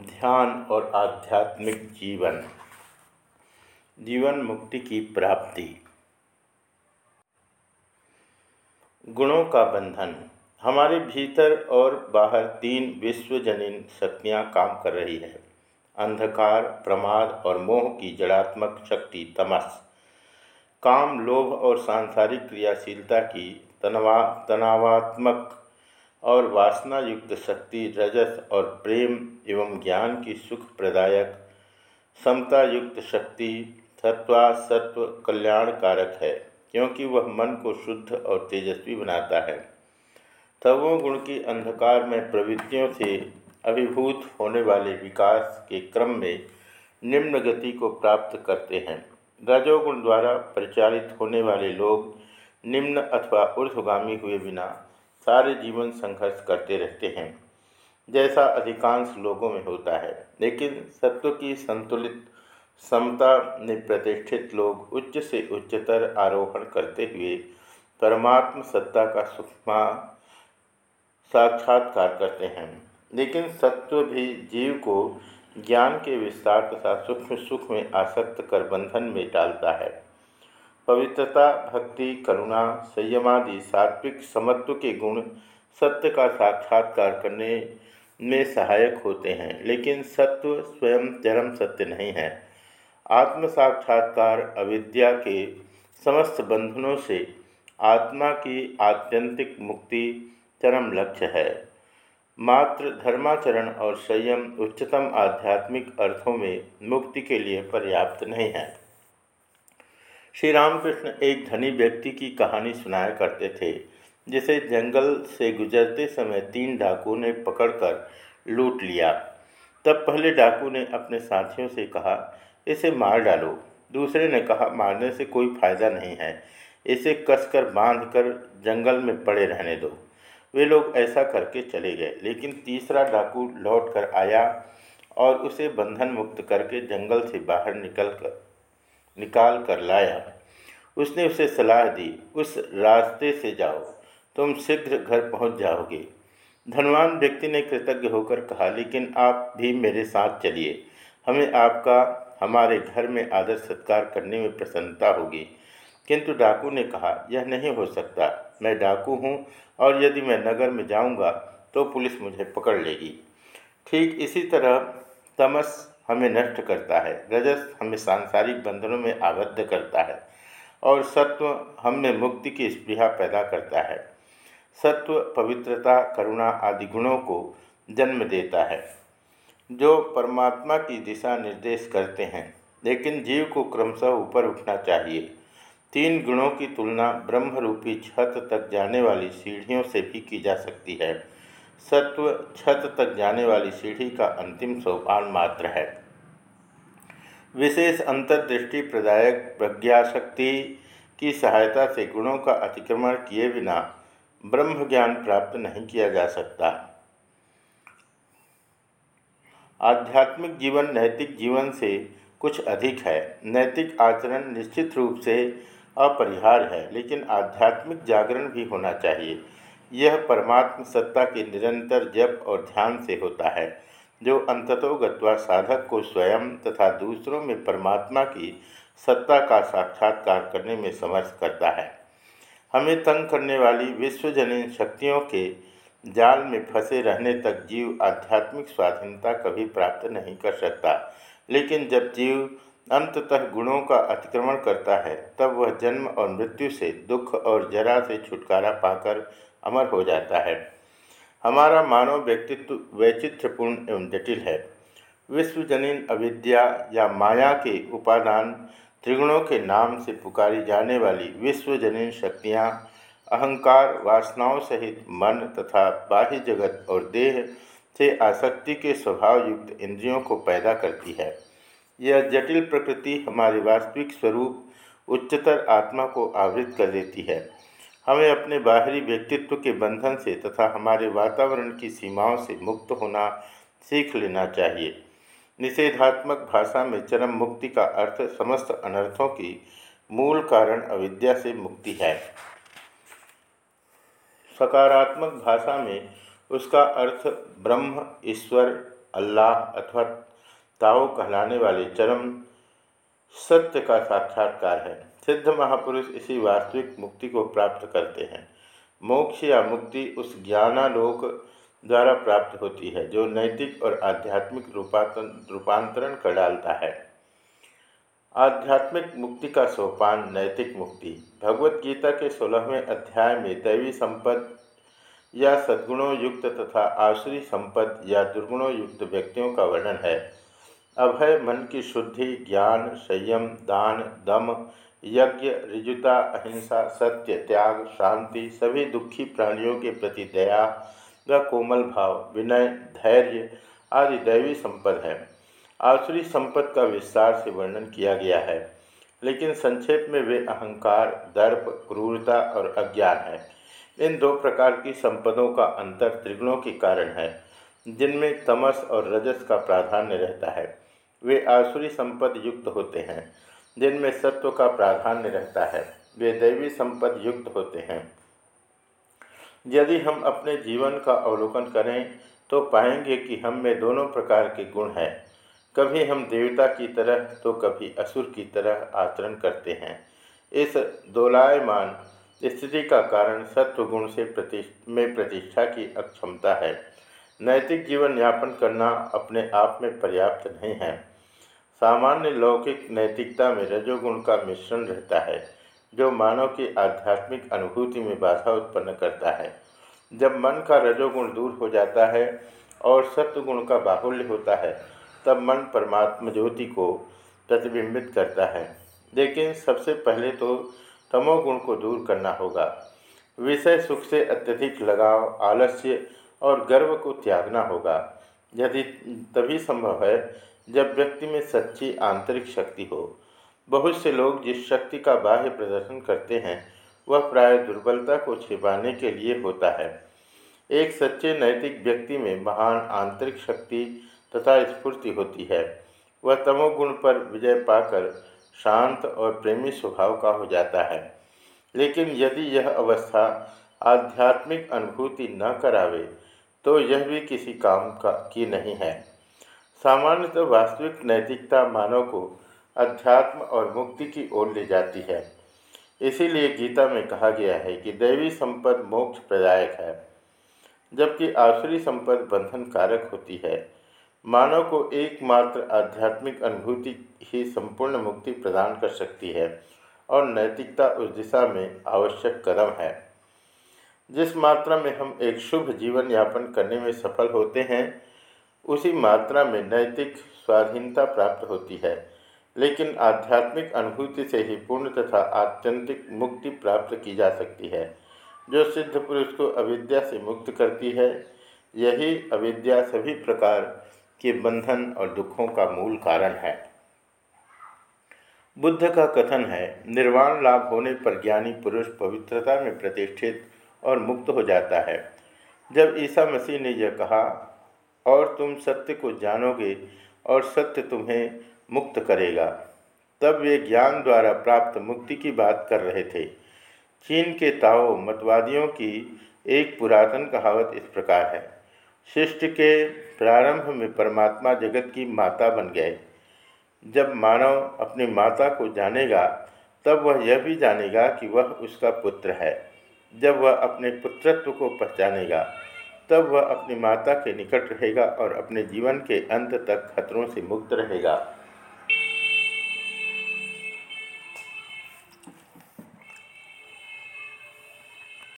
ध्यान और आध्यात्मिक जीवन। जीवन मुक्ति की प्राप्ति। गुणों का बंधन। हमारे भीतर और बाहर तीन विश्वजनीन शक्तियाँ काम कर रही है। अंधकार, प्रमाद और मोह की जड़ात्मक शक्ति तमस। काम, लोभ और सांसारिक क्रियाशीलता की तनवा तनावात्मक और वासना युक्त शक्ति, रजस और प्रेम एवं ज्ञान की सुख प्रदायक समता युक्त शक्ति सत्वा सत्व कल्याण कारक है, क्योंकि वह मन को शुद्ध और तेजस्वी बनाता है। तवो गुण की अंधकार में प्रवृत्तियों से अभिभूत होने वाले विकास के क्रम में निम्न गति को प्राप्त करते हैं। रजोगुण द्वारा परिचालित होने वाले लोग निम्न अथवा ऊर्ध्वगामी हुए बिना सारे जीवन संघर्ष करते रहते हैं, जैसा अधिकांश लोगों में होता है। लेकिन सत्व की संतुलित समता में प्रतिष्ठित लोग उच्च से उच्चतर आरोहण करते हुए परमात्म सत्ता का सुखमा साक्षात्कार करते हैं। लेकिन सत्व भी जीव को ज्ञान के विस्तार तथा सूक्ष्म सुख में आसक्त कर बंधन में डालता है। पवित्रता, भक्ति, करुणा, संयमादि सात्विक समत्व के गुण सत्य का साक्षात्कार करने में सहायक होते हैं, लेकिन सत्व स्वयं चरम सत्य नहीं है। आत्म साक्षात्कार अविद्या के समस्त बंधनों से आत्मा की आत्यंतिक मुक्ति चरम लक्ष्य है। मात्र धर्माचरण और संयम उच्चतम आध्यात्मिक अर्थों में मुक्ति के लिए पर्याप्त नहीं है। श्री रामकृष्ण एक धनी व्यक्ति की कहानी सुनाया करते थे, जिसे जंगल से गुजरते समय तीन डाकुओं ने पकड़कर लूट लिया। तब पहले डाकू ने अपने साथियों से कहा, इसे मार डालो। दूसरे ने कहा, मारने से कोई फ़ायदा नहीं है। इसे कसकर बाँध कर जंगल में पड़े रहने दो। वे लोग ऐसा करके चले गए, लेकिन तीसरा डाकू लौट कर आया और उसे बंधन मुक्त करके जंगल से बाहर निकल कर निकाल कर लाया। उसने उसे सलाह दी, उस रास्ते से जाओ, तुम शीघ्र घर पहुँच जाओगे। धनवान व्यक्ति ने कृतज्ञ होकर कहा, लेकिन आप भी मेरे साथ चलिए। हमें आपका, हमारे घर में आदर सत्कार करने में प्रसन्नता होगी। किंतु डाकू ने कहा, यह नहीं हो सकता। मैं डाकू हूँ और यदि मैं नगर में जाऊँगा तो पुलिस मुझे पकड़ लेगी। ठीक इसी तरह तमस हमें नष्ट करता है, रजस हमें सांसारिक बंधनों में आबद्ध करता है और सत्व हम मुक्ति की स्पृहा पैदा करता है। सत्व, पवित्रता, करुणा आदि गुणों को जन्म देता है। जो परमात्मा की दिशा निर्देश करते हैं, लेकिन जीव को क्रमशः ऊपर उठना चाहिए। तीन गुणों की तुलना ब्रह्मरूपी छत तक जाने वाली सीढ़ियों से भी की जा सकती है। सत्व छत तक जाने वाली सीढ़ी का अंतिम सोपान मात्र है। विशेष अंतर्दृष्टि प्रदायक प्रज्ञाशक्ति की सहायता से गुणों का अतिक्रमण किए बिना ब्रह्म ज्ञान प्राप्त नहीं किया जा सकता। आध्यात्मिक जीवन नैतिक जीवन से कुछ अधिक है। नैतिक आचरण निश्चित रूप से अपरिहार्य है, लेकिन आध्यात्मिक जागरण भी होना चाहिए। यह परमात्म सत्ता के निरंतर जप और ध्यान से होता है, जो अंततो गत्वा साधक को स्वयं तथा दूसरों में परमात्मा की सत्ता का साक्षात्कार करने में समर्थ करता है। हमें तंग करने वाली विश्वजनीन शक्तियों के जाल में फंसे रहने तक जीव आध्यात्मिक स्वाधीनता कभी प्राप्त नहीं कर सकता, लेकिन जब जीव अंततः गुणों का अतिक्रमण करता है, तब वह जन्म और मृत्यु से दुख और जरा से छुटकारा पाकर अमर हो जाता है। हमारा मानव व्यक्तित्व वैचित्र्यपूर्ण एवं जटिल है। विश्वजनीन अविद्या या माया के उपादान त्रिगुणों के नाम से पुकारी जाने वाली विश्वजनीन शक्तियाँ, अहंकार, वासनाओं सहित मन तथा बाह्य जगत और देह से आसक्ति के स्वभाव युक्त इंद्रियों को पैदा करती है। यह जटिल प्रकृति हमारे वास्तविक स्वरूप उच्चतर आत्मा को आवृत कर देती है। हमें अपने बाहरी व्यक्तित्व के बंधन से तथा हमारे वातावरण की सीमाओं से मुक्त होना सीख लेना चाहिए। निषेधात्मक भाषा में चरम मुक्ति का अर्थ समस्त अनर्थों की मूल कारण अविद्या से मुक्ति है। सकारात्मक भाषा में उसका अर्थ ब्रह्म, ईश्वर, अल्लाह अथवा ताओ कहलाने वाले चरम सत्य का साक्षात्कार है। सिद्ध महापुरुष इसी वास्तविक मुक्ति को प्राप्त करते हैं। मोक्ष या मुक्ति उस ज्ञानालोक द्वारा प्राप्त होती है, जो नैतिक और आध्यात्मिक रूपांतरण कर डालता है। आध्यात्मिक मुक्ति का सोपान नैतिक मुक्ति। भगवत गीता के सोलहवें अध्याय में दैवी संपद या सद्गुणों युक्त तथा आश्री संपद या दुर्गुणों युक्त व्यक्तियों का वर्णन है। अभय मन की शुद्धि, ज्ञान, संयम, दान, दम यज्ञ ऋजुता अहिंसा, सत्य, त्याग, शांति, सभी दुखी प्राणियों के प्रति दया व कोमल भाव, विनय, धैर्य आदि दैवी संपद है। आसुरी संपद का विस्तार से वर्णन किया गया है, लेकिन संक्षेप में वे अहंकार, दर्प, क्रूरता और अज्ञान है। इन दो प्रकार की संपदों का अंतर त्रिगुणों के कारण है, जिनमें तमस और रजस का प्राधान्य रहता है। वे आसुरी संपद युक्त होते हैं जिनमें सत्व का प्राधान्य रहता है, वे दैवी संपद युक्त होते हैं। यदि हम अपने जीवन का अवलोकन करें तो पाएँगे कि हम में दोनों प्रकार के गुण हैं। कभी हम देवता की तरह तो कभी असुर की तरह आचरण करते हैं। इस दोलायमान स्थिति का कारण सत्व गुण से प्रतिष्ठ, में प्रतिष्ठा की अक्षमता है। नैतिक जीवन यापन करना अपने आप में पर्याप्त नहीं है। सामान्य लौकिक नैतिकता में रजोगुण का मिश्रण रहता है, जो मानव की आध्यात्मिक अनुभूति में बाधा उत्पन्न करता है। जब मन का रजोगुण दूर हो जाता है और सत्वगुण का बाहुल्य होता है, तब मन परमात्मा ज्योति को प्रतिबिंबित करता है। लेकिन सबसे पहले तो तमोगुण को दूर करना होगा। विषय सुख से अत्यधिक लगाव, आलस्य और गर्व को त्यागना होगा। यदि तभी संभव है जब व्यक्ति में सच्ची आंतरिक शक्ति हो, बहुत से लोग जिस शक्ति का बाह्य प्रदर्शन करते हैं, वह प्राय दुर्बलता को छिपाने के लिए होता है। एक सच्चे नैतिक व्यक्ति में महान आंतरिक शक्ति तथा स्फूर्ति होती है। वह तमोगुण पर विजय पाकर शांत और प्रेमी स्वभाव का हो जाता है। लेकिन यदि यह अवस्था आध्यात्मिक अनुभूति न करावे तो यह भी किसी काम का, की नहीं है। सामान्यतः वास्तविक नैतिकता मानव को अध्यात्म और मुक्ति की ओर ले जाती है। इसीलिए गीता में कहा गया है कि दैवी संपद मोक्ष प्रदायक है, जबकि आसुरी संपद बंधन कारक होती है। मानव को एकमात्र आध्यात्मिक अनुभूति ही संपूर्ण मुक्ति प्रदान कर सकती है, और नैतिकता उस दिशा में आवश्यक कदम है। जिस मात्रा में हम एक शुभ जीवन यापन करने में सफल होते हैं उसी मात्रा में नैतिक स्वाधीनता प्राप्त होती है। लेकिन आध्यात्मिक अनुभूति से ही पूर्ण तथा आत्यंतिक मुक्ति प्राप्त की जा सकती है, जो सिद्ध पुरुष को अविद्या से मुक्त करती है। यही अविद्या सभी प्रकार के बंधन और दुखों का मूल कारण है। बुद्ध का कथन है, निर्वाण लाभ होने पर ज्ञानी पुरुष पवित्रता में प्रतिष्ठित और मुक्त हो जाता है। जब ईसा मसीह ने यह कहा और तुम सत्य को जानोगे और सत्य तुम्हें मुक्त करेगा। तब वे ज्ञान द्वारा प्राप्त मुक्ति की बात कर रहे थे। चीन के ताओ मतवादियों की एक पुरातन कहावत इस प्रकार है। शिष्ट के प्रारंभ में परमात्मा जगत की माता बन गए। जब मानव अपनी माता को जानेगा, तब वह यह भी जानेगा कि वह उसका पुत्र है। जब वह अपने पुत्रत्व को पहचानेगा तब वह अपनी माता के निकट रहेगा और अपने जीवन के अंत तक खतरों से मुक्त रहेगा।